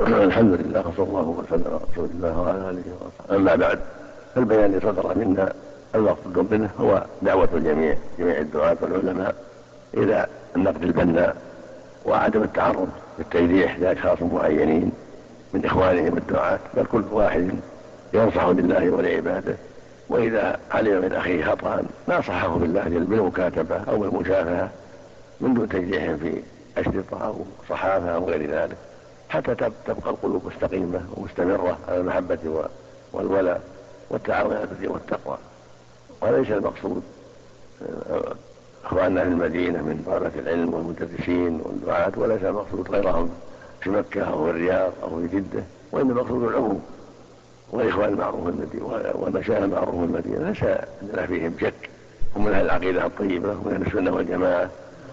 الحمد لله وصلى الله وسلم على رسول الله وعلى آله وصحبه. أما بعد فالبيان الذي صدر منا المقصود منه هو دعوة الجميع جميع الدعاة والعلماء إلى النقد البناء وعدم التعرض بالتجريح لأشخاص معينين من إخوانهم الدعاة بل كل واحد ينصح لله ولعباده. وإذا علم من أخيه خطأ ناصحه بالله بالمكاتبة أو بالمشافهة من دون تجريح في أشرطة أو صحافة أو غير ذلك. حتى تبقى القلوب مستقيمة ومستمرة على المحبة والولاء والتعاون على البر والتقوى. وليس المقصود. أخواننا في المدينة من طلبة العلم والمدرسين والدعاة وليس المقصود غيرهم في مكة أو في الرياض أو في جدة وإنما المقصود العموم. والإخوان المعروف المدينة والمشايخ المعروف المدينة. ليس عندنا فيهم شك. هم من أهل العقيدة الطيبة ومن أهل السنة والجماعة.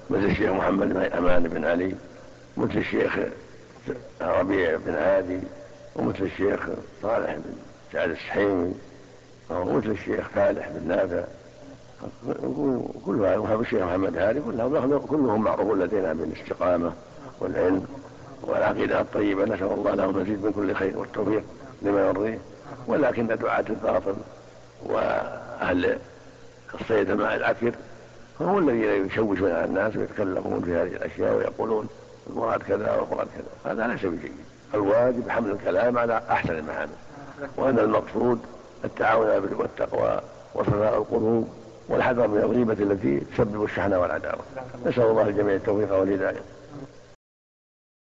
مثل الشيخ محمد بن أمان بن علي مثل الشيخ ربيع بن هادي ومثل الشيخ صالح بن سعد السحيمي ومثل الشيخ فالح بن نافع. كلها وهذا الشيخ محمد هادي كلهم كلهم معروفون لدينا بالاستقامه والعلم والعقيدة الطيبة. نسأل الله لهم المزيد من كل خير والتوفيق لما يرضيه. ولكن دعاة الباطل وأهل الصيد مع العكر هم الذين يشوشون على الناس ويتكلمون في هذه الأشياء ويقولون المراد كذا والمراد كذا. هذا ليس بجيد. الواجب حمل الكلام على أحسن المعامل وأن المقصود التعاون على البر والتقوى وصفاء القلوب والحذر من الغيبة التي تسبب الشحنة والعداوة. نسأل الله الجميع التوفيق والهداية